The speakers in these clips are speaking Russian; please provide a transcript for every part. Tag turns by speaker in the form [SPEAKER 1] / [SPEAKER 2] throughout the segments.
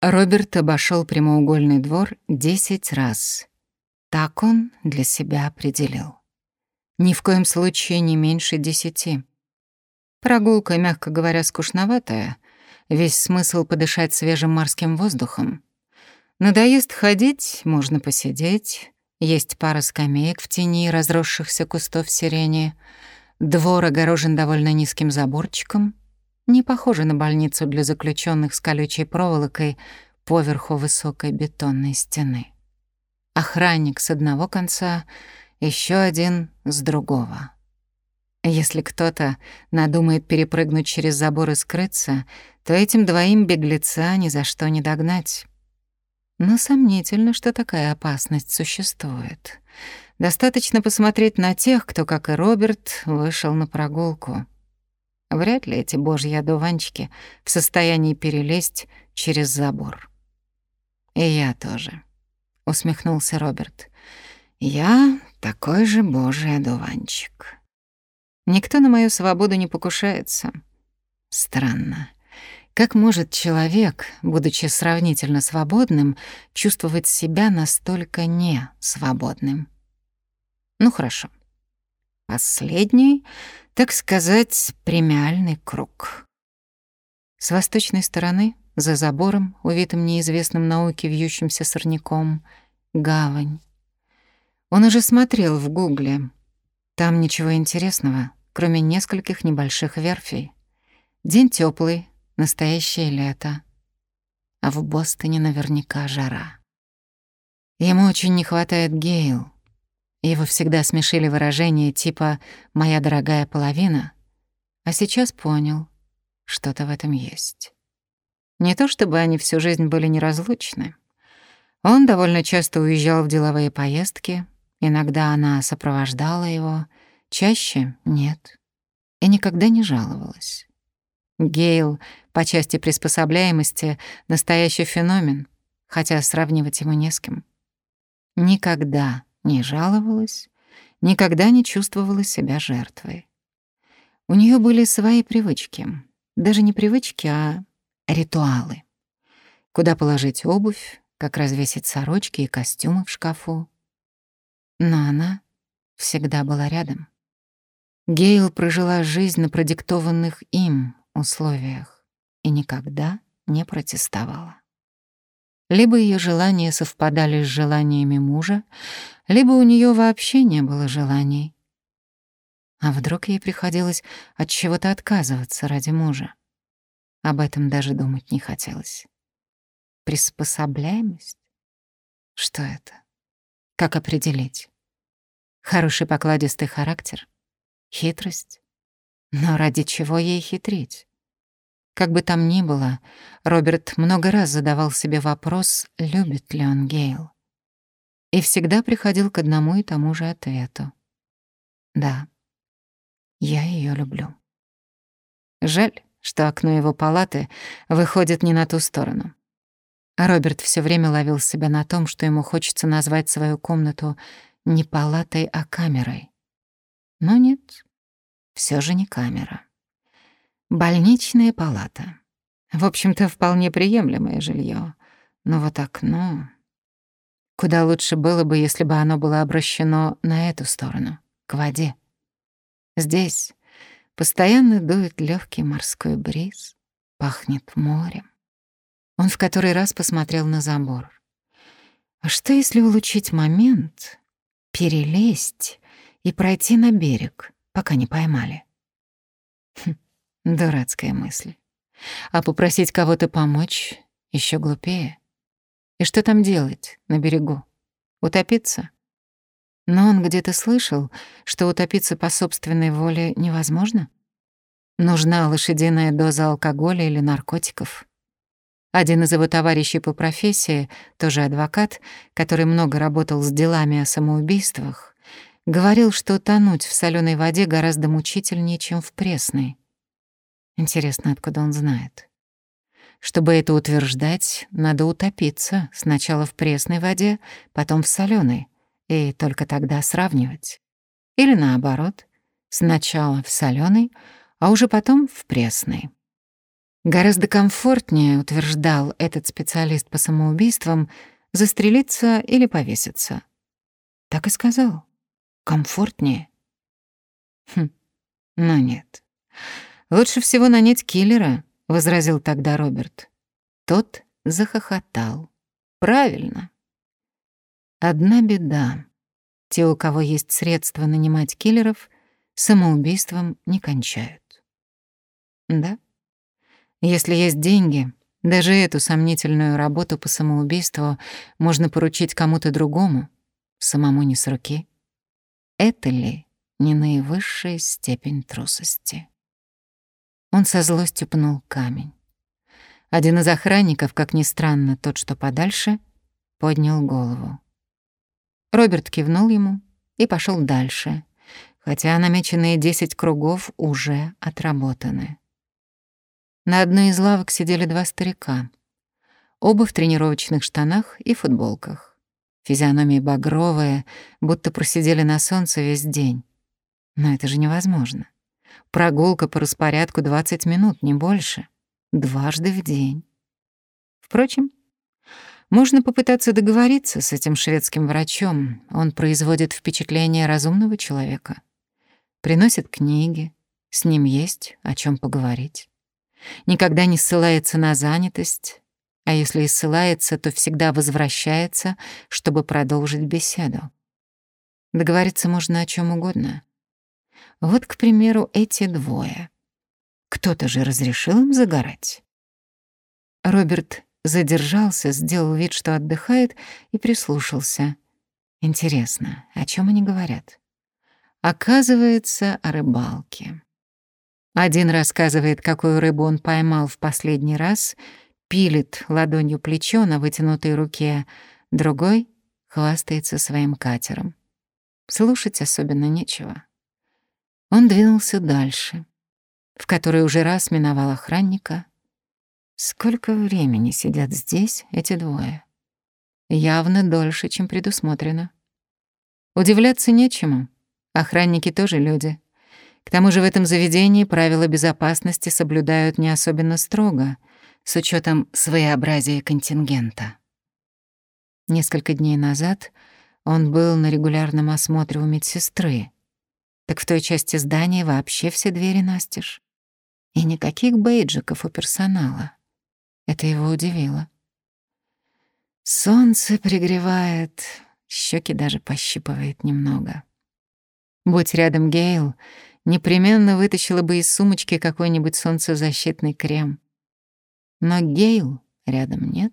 [SPEAKER 1] Роберт обошел прямоугольный двор десять раз. Так он для себя определил. Ни в коем случае не меньше десяти. Прогулка, мягко говоря, скучноватая. Весь смысл подышать свежим морским воздухом. Надоест ходить, можно посидеть. Есть пара скамеек в тени разросшихся кустов сирени. Двор огорожен довольно низким заборчиком — не похоже на больницу для заключенных с колючей проволокой поверху высокой бетонной стены. Охранник с одного конца, еще один с другого. Если кто-то надумает перепрыгнуть через забор и скрыться, то этим двоим беглеца ни за что не догнать. Но сомнительно, что такая опасность существует. Достаточно посмотреть на тех, кто, как и Роберт, вышел на прогулку — Вряд ли эти божьи одуванчики в состоянии перелезть через забор. И я тоже, усмехнулся Роберт. Я такой же божий одуванчик. Никто на мою свободу не покушается. Странно. Как может человек, будучи сравнительно свободным, чувствовать себя настолько не свободным? Ну хорошо. Последний так сказать, премиальный круг. С восточной стороны, за забором, увитым неизвестным науке вьющимся сорняком, гавань. Он уже смотрел в гугле. Там ничего интересного, кроме нескольких небольших верфей. День теплый, настоящее лето. А в Бостоне наверняка жара. Ему очень не хватает Гейл, его всегда смешили выражения типа «моя дорогая половина», а сейчас понял, что-то в этом есть. Не то чтобы они всю жизнь были неразлучны. Он довольно часто уезжал в деловые поездки, иногда она сопровождала его, чаще — нет, и никогда не жаловалась. Гейл по части приспособляемости — настоящий феномен, хотя сравнивать ему не с кем. Никогда не жаловалась, никогда не чувствовала себя жертвой. У нее были свои привычки, даже не привычки, а ритуалы. Куда положить обувь, как развесить сорочки и костюмы в шкафу. Но она всегда была рядом. Гейл прожила жизнь на продиктованных им условиях и никогда не протестовала. Либо ее желания совпадали с желаниями мужа, либо у нее вообще не было желаний. А вдруг ей приходилось от чего-то отказываться ради мужа? Об этом даже думать не хотелось. Приспособляемость? Что это? Как определить? Хороший покладистый характер? Хитрость? Но ради чего ей хитрить? Как бы там ни было, Роберт много раз задавал себе вопрос, любит ли он Гейл. И всегда приходил к одному и тому же ответу. Да, я ее люблю. Жаль, что окно его палаты выходит не на ту сторону. Роберт все время ловил себя на том, что ему хочется назвать свою комнату не палатой, а камерой. Но нет, все же не камера. Больничная палата. В общем-то, вполне приемлемое жилье. Но вот окно... Куда лучше было бы, если бы оно было обращено на эту сторону, к воде. Здесь постоянно дует легкий морской бриз, пахнет морем. Он в который раз посмотрел на забор. А что, если улучшить момент, перелезть и пройти на берег, пока не поймали? Хм. Дурацкая мысль. А попросить кого-то помочь еще глупее. И что там делать на берегу? Утопиться? Но он где-то слышал, что утопиться по собственной воле невозможно. Нужна лошадиная доза алкоголя или наркотиков. Один из его товарищей по профессии, тоже адвокат, который много работал с делами о самоубийствах, говорил, что тонуть в соленой воде гораздо мучительнее, чем в пресной. Интересно, откуда он знает. Чтобы это утверждать, надо утопиться сначала в пресной воде, потом в соленой, и только тогда сравнивать. Или наоборот, сначала в соленой, а уже потом в пресной. Гораздо комфортнее, утверждал этот специалист по самоубийствам, застрелиться или повеситься. Так и сказал. Комфортнее. Хм, но нет. Лучше всего нанять киллера, возразил тогда Роберт. Тот захохотал. Правильно. Одна беда. Те, у кого есть средства нанимать киллеров, самоубийством не кончают. Да? Если есть деньги, даже эту сомнительную работу по самоубийству можно поручить кому-то другому, самому не с руки. Это ли не наивысшая степень трусости? Он со злостью пнул камень. Один из охранников, как ни странно, тот, что подальше, поднял голову. Роберт кивнул ему и пошел дальше, хотя намеченные десять кругов уже отработаны. На одной из лавок сидели два старика, оба в тренировочных штанах и футболках. Физиономии багровые, будто просидели на солнце весь день. Но это же невозможно. Прогулка по распорядку 20 минут, не больше. Дважды в день. Впрочем, можно попытаться договориться с этим шведским врачом. Он производит впечатление разумного человека. Приносит книги, с ним есть о чем поговорить. Никогда не ссылается на занятость, а если и ссылается, то всегда возвращается, чтобы продолжить беседу. Договориться можно о чем угодно. Вот, к примеру, эти двое. Кто-то же разрешил им загорать. Роберт задержался, сделал вид, что отдыхает, и прислушался. Интересно, о чем они говорят? Оказывается, о рыбалке. Один рассказывает, какую рыбу он поймал в последний раз, пилит ладонью плечо на вытянутой руке, другой хвастается своим катером. Слушать особенно нечего. Он двинулся дальше, в который уже раз миновал охранника, Сколько времени сидят здесь эти двое? Явно дольше, чем предусмотрено. Удивляться нечему. Охранники тоже люди. К тому же в этом заведении правила безопасности соблюдают не особенно строго, с учетом своеобразия контингента. Несколько дней назад он был на регулярном осмотре у медсестры. Так в той части здания вообще все двери настежь. И никаких бейджиков у персонала. Это его удивило. Солнце пригревает, щеки даже пощипывает немного. Будь рядом Гейл, непременно вытащила бы из сумочки какой-нибудь солнцезащитный крем. Но Гейл рядом нет,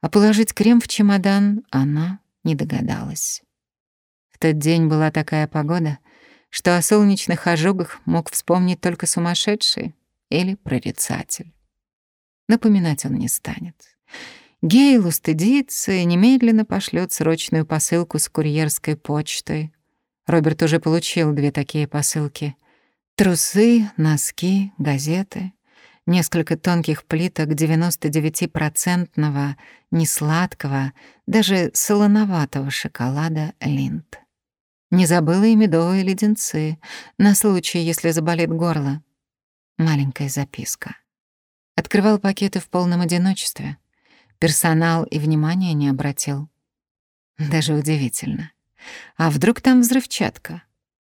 [SPEAKER 1] а положить крем в чемодан она не догадалась. В тот день была такая погода, что о солнечных ожогах мог вспомнить только сумасшедший или прорицатель. Напоминать он не станет. Гейл устыдится и немедленно пошлет срочную посылку с курьерской почтой. Роберт уже получил две такие посылки. Трусы, носки, газеты, несколько тонких плиток 99-процентного, несладкого, даже солоноватого шоколада Линд. Не забыла и медовые леденцы, на случай, если заболит горло. Маленькая записка. Открывал пакеты в полном одиночестве. Персонал и внимания не обратил. Даже удивительно. А вдруг там взрывчатка?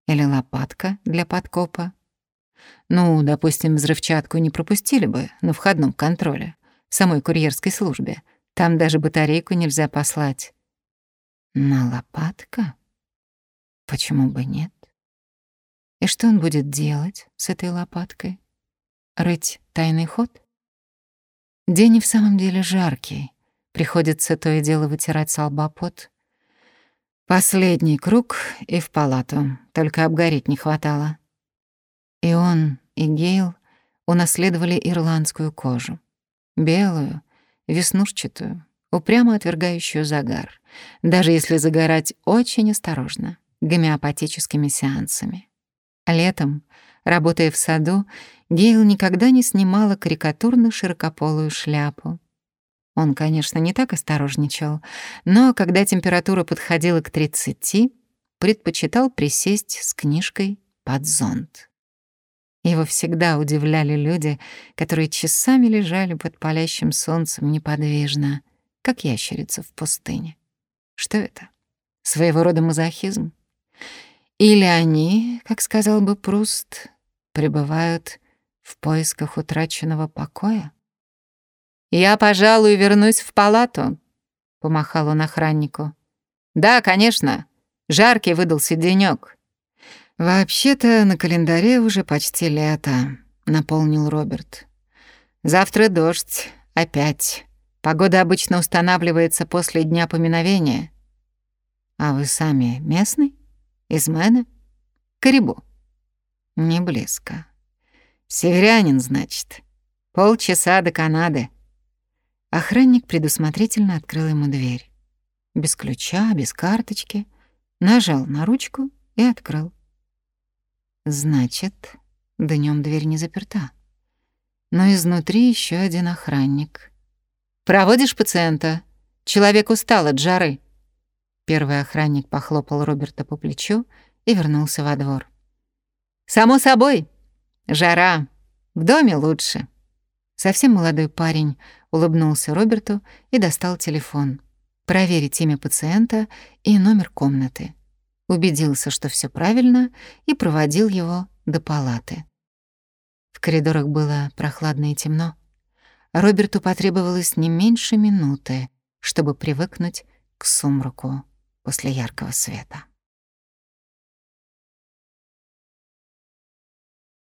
[SPEAKER 1] Или лопатка для подкопа? Ну, допустим, взрывчатку не пропустили бы на входном контроле, в самой курьерской службе. Там даже батарейку нельзя послать. Но лопатка? Почему бы нет? И что он будет делать с этой лопаткой? Рыть тайный ход? День и в самом деле жаркий. Приходится то и дело вытирать с Последний круг и в палату, только обгореть не хватало. И он, и Гейл унаследовали ирландскую кожу. Белую, веснушчатую, упрямо отвергающую загар, даже если загорать очень осторожно, гомеопатическими сеансами. Летом, работая в саду, Гейл никогда не снимала карикатурно широкополую шляпу. Он, конечно, не так осторожничал, но когда температура подходила к 30, предпочитал присесть с книжкой под зонт. Его всегда удивляли люди, которые часами лежали под палящим солнцем неподвижно, как ящерица в пустыне. Что это? Своего рода мазохизм? Или они, как сказал бы Пруст, пребывают в поисках утраченного покоя? «Я, пожалуй, вернусь в палату», — помахал он охраннику. «Да, конечно. Жаркий выдался денёк. «Вообще-то на календаре уже почти лето», — наполнил Роберт. «Завтра дождь. Опять. Погода обычно устанавливается после дня поминовения. А вы сами местный? Из Мэна? Карибу?» «Не близко. Северянин, значит. Полчаса до Канады». Охранник предусмотрительно открыл ему дверь. Без ключа, без карточки. Нажал на ручку и открыл. Значит, днем дверь не заперта. Но изнутри еще один охранник. «Проводишь пациента? Человек устал от жары». Первый охранник похлопал Роберта по плечу и вернулся во двор. «Само собой. Жара. В доме лучше». Совсем молодой парень улыбнулся Роберту и достал телефон. Проверить имя пациента и номер комнаты убедился, что все правильно, и проводил его до палаты. В коридорах было прохладно и темно. Роберту потребовалось не меньше минуты, чтобы привыкнуть к сумраку после яркого света.